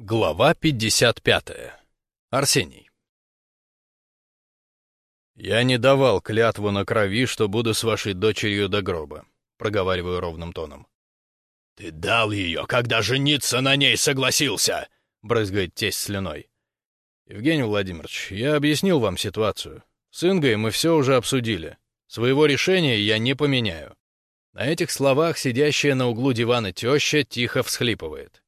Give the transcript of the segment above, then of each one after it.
Глава 55. Арсений. «Я не давал клятву на крови, что буду с вашей дочерью до гроба», — проговариваю ровным тоном. «Ты дал ее, когда жениться на ней согласился!» — брызгает тесть слюной. «Евгений Владимирович, я объяснил вам ситуацию. С Ингой мы все уже обсудили. Своего решения я не поменяю». На этих словах сидящая на углу дивана теща тихо всхлипывает.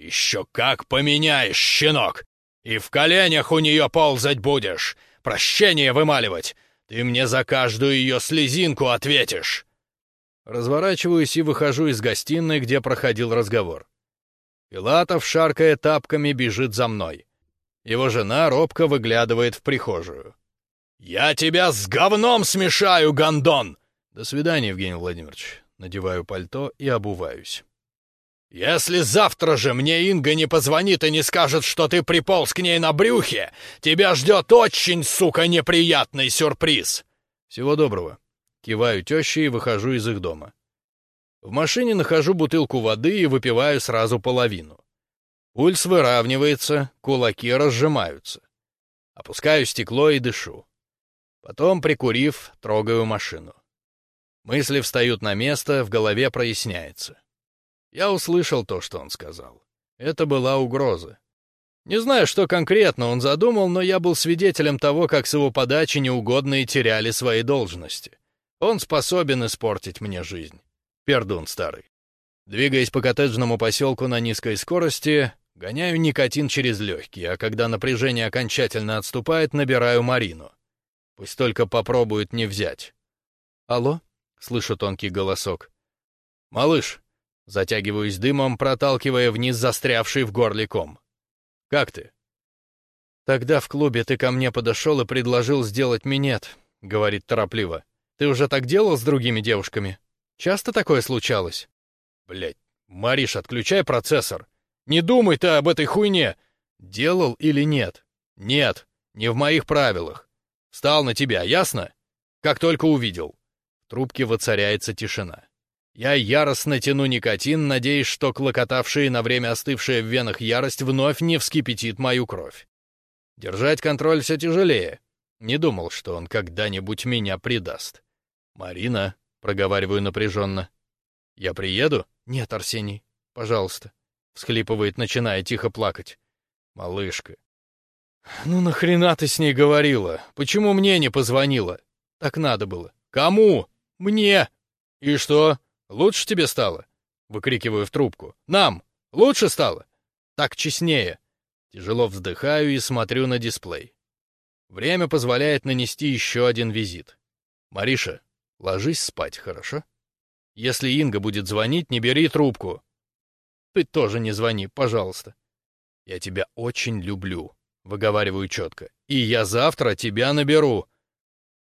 «Еще как поменяешь, щенок! И в коленях у нее ползать будешь, прощение вымаливать! Ты мне за каждую ее слезинку ответишь!» Разворачиваюсь и выхожу из гостиной, где проходил разговор. Пилатов, шаркая тапками, бежит за мной. Его жена робко выглядывает в прихожую. «Я тебя с говном смешаю, гондон!» «До свидания, Евгений Владимирович». Надеваю пальто и обуваюсь. «Если завтра же мне Инга не позвонит и не скажет, что ты приполз к ней на брюхе, тебя ждет очень, сука, неприятный сюрприз!» «Всего доброго!» Киваю теще и выхожу из их дома. В машине нахожу бутылку воды и выпиваю сразу половину. Пульс выравнивается, кулаки разжимаются. Опускаю стекло и дышу. Потом, прикурив, трогаю машину. Мысли встают на место, в голове проясняется. Я услышал то, что он сказал. Это была угроза. Не знаю, что конкретно он задумал, но я был свидетелем того, как с его подачи неугодные теряли свои должности. Он способен испортить мне жизнь. Пердун старый. Двигаясь по коттеджному поселку на низкой скорости, гоняю никотин через легкие, а когда напряжение окончательно отступает, набираю Марину. Пусть только попробует не взять. «Алло?» — слышу тонкий голосок. «Малыш, Затягиваюсь дымом, проталкивая вниз застрявший в горле ком. «Как ты?» «Тогда в клубе ты ко мне подошел и предложил сделать минет», — говорит торопливо. «Ты уже так делал с другими девушками? Часто такое случалось?» «Блядь, Мариш, отключай процессор. Не думай ты об этой хуйне!» «Делал или нет?» «Нет, не в моих правилах. Встал на тебя, ясно? Как только увидел». В трубке воцаряется тишина. Я яростно тяну никотин, надеясь, что клокотавшая на время остывшая в венах ярость вновь не вскипятит мою кровь. Держать контроль все тяжелее. Не думал, что он когда-нибудь меня предаст. «Марина», — проговариваю напряженно. «Я приеду?» «Нет, Арсений, пожалуйста», — всхлипывает, начиная тихо плакать. «Малышка». «Ну нахрена ты с ней говорила? Почему мне не позвонила?» «Так надо было». «Кому?» «Мне». «И что?» «Лучше тебе стало?» — выкрикиваю в трубку. «Нам! Лучше стало?» «Так честнее!» Тяжело вздыхаю и смотрю на дисплей. Время позволяет нанести еще один визит. «Мариша, ложись спать, хорошо? Если Инга будет звонить, не бери трубку. Ты тоже не звони, пожалуйста. Я тебя очень люблю», — выговариваю четко. «И я завтра тебя наберу».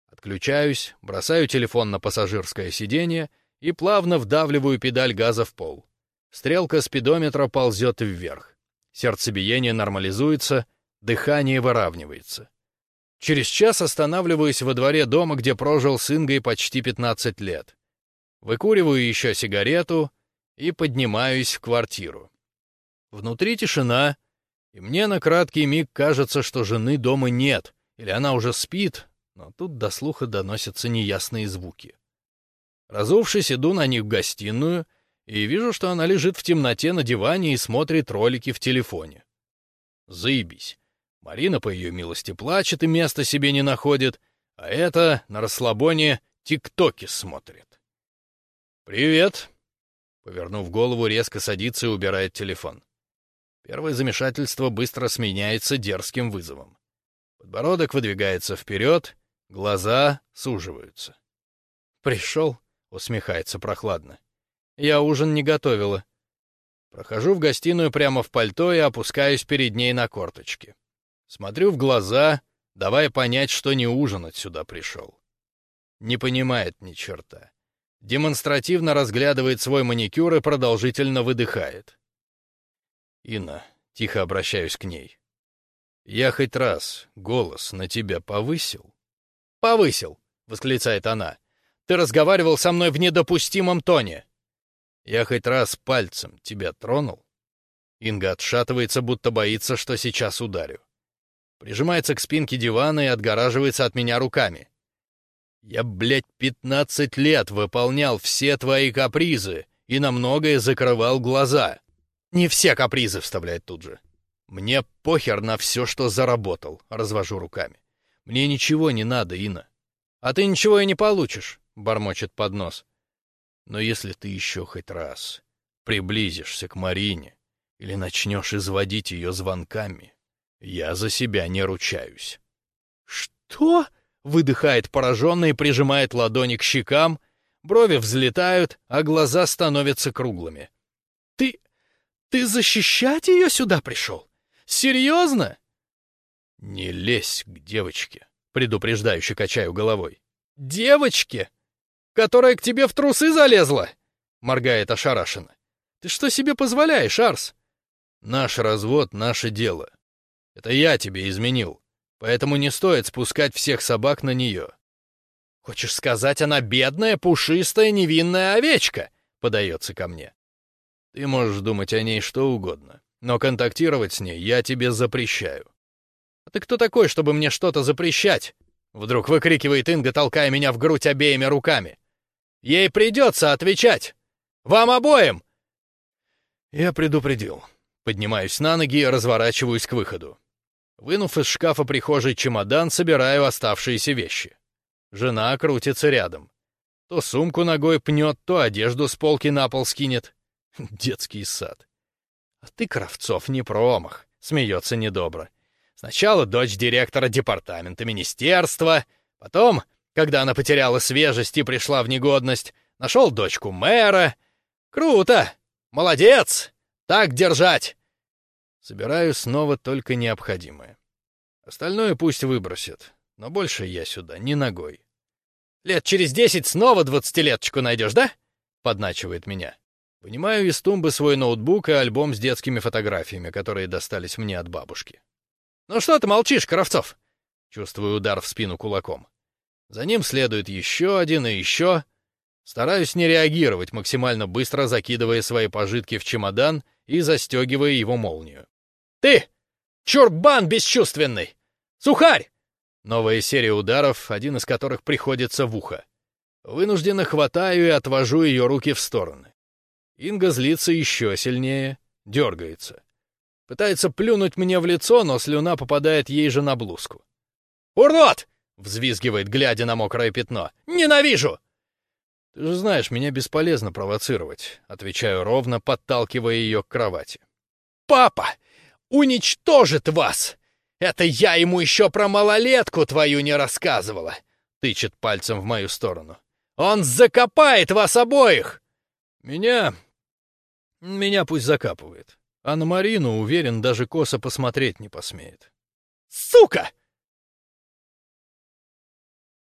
Отключаюсь, бросаю телефон на пассажирское сиденье — и плавно вдавливаю педаль газа в пол. Стрелка спидометра ползет вверх. Сердцебиение нормализуется, дыхание выравнивается. Через час останавливаюсь во дворе дома, где прожил с Ингой почти 15 лет. Выкуриваю еще сигарету и поднимаюсь в квартиру. Внутри тишина, и мне на краткий миг кажется, что жены дома нет, или она уже спит, но тут до слуха доносятся неясные звуки. Разувшись, иду на них в гостиную и вижу, что она лежит в темноте на диване и смотрит ролики в телефоне. Заебись. Марина, по ее милости, плачет и места себе не находит, а это на расслабоне тиктоки смотрит. «Привет!» Повернув голову, резко садится и убирает телефон. Первое замешательство быстро сменяется дерзким вызовом. Подбородок выдвигается вперед, глаза суживаются. «Пришел?» Усмехается прохладно. Я ужин не готовила. Прохожу в гостиную прямо в пальто и опускаюсь перед ней на корточки. Смотрю в глаза, давая понять, что не ужинать сюда пришел. Не понимает ни черта. Демонстративно разглядывает свой маникюр и продолжительно выдыхает. «Инна», — тихо обращаюсь к ней, — «я хоть раз голос на тебя повысил?» «Повысил», — восклицает она. Ты разговаривал со мной в недопустимом тоне. Я хоть раз пальцем тебя тронул? Инга отшатывается, будто боится, что сейчас ударю. Прижимается к спинке дивана и отгораживается от меня руками. Я, блядь, пятнадцать лет выполнял все твои капризы и на многое закрывал глаза. Не все капризы, вставляет тут же. Мне похер на все, что заработал, развожу руками. Мне ничего не надо, Инна. А ты ничего и не получишь, бормочет под нос. Но если ты еще хоть раз приблизишься к Марине или начнешь изводить ее звонками, я за себя не ручаюсь. Что? выдыхает пораженно и прижимает ладони к щекам, брови взлетают, а глаза становятся круглыми. «Ты... ты защищать ее сюда пришел? Серьезно?» «Не лезь к девочке», — предупреждающе качаю головой. «Девочке? Которая к тебе в трусы залезла?» — моргает ошарашенно. «Ты что себе позволяешь, Арс?» «Наш развод — наше дело. Это я тебе изменил поэтому не стоит спускать всех собак на нее. «Хочешь сказать, она бедная, пушистая, невинная овечка?» — подается ко мне. «Ты можешь думать о ней что угодно, но контактировать с ней я тебе запрещаю». «А ты кто такой, чтобы мне что-то запрещать?» Вдруг выкрикивает Инга, толкая меня в грудь обеими руками. «Ей придется отвечать! Вам обоим!» Я предупредил. Поднимаюсь на ноги и разворачиваюсь к выходу. Вынув из шкафа прихожий чемодан, собираю оставшиеся вещи. Жена крутится рядом. То сумку ногой пнет, то одежду с полки на пол скинет. Детский сад. А ты, Кравцов, не промах, смеется недобро. Сначала дочь директора департамента министерства, потом, когда она потеряла свежесть и пришла в негодность, нашел дочку мэра. Круто! Молодец! Так держать! Собираю снова только необходимое. Остальное пусть выбросят, но больше я сюда ни ногой. «Лет через десять снова двадцатилеточку найдешь, да?» — подначивает меня. Вынимаю из тумбы свой ноутбук и альбом с детскими фотографиями, которые достались мне от бабушки. «Ну что ты молчишь, Кравцов?» Чувствую удар в спину кулаком. За ним следует еще один и еще. Стараюсь не реагировать, максимально быстро закидывая свои пожитки в чемодан и застегивая его молнию. «Ты! Чурбан бесчувственный! Сухарь!» Новая серия ударов, один из которых приходится в ухо. Вынужденно хватаю и отвожу ее руки в стороны. Инга злится еще сильнее, дергается. Пытается плюнуть мне в лицо, но слюна попадает ей же на блузку. «Урод!» — взвизгивает, глядя на мокрое пятно. «Ненавижу!» «Ты же знаешь, меня бесполезно провоцировать», — отвечаю ровно, подталкивая ее к кровати. «Папа! уничтожит вас! Это я ему еще про малолетку твою не рассказывала!» Тычет пальцем в мою сторону. «Он закопает вас обоих!» «Меня... меня пусть закапывает. А на Марину, уверен, даже косо посмотреть не посмеет». «Сука!»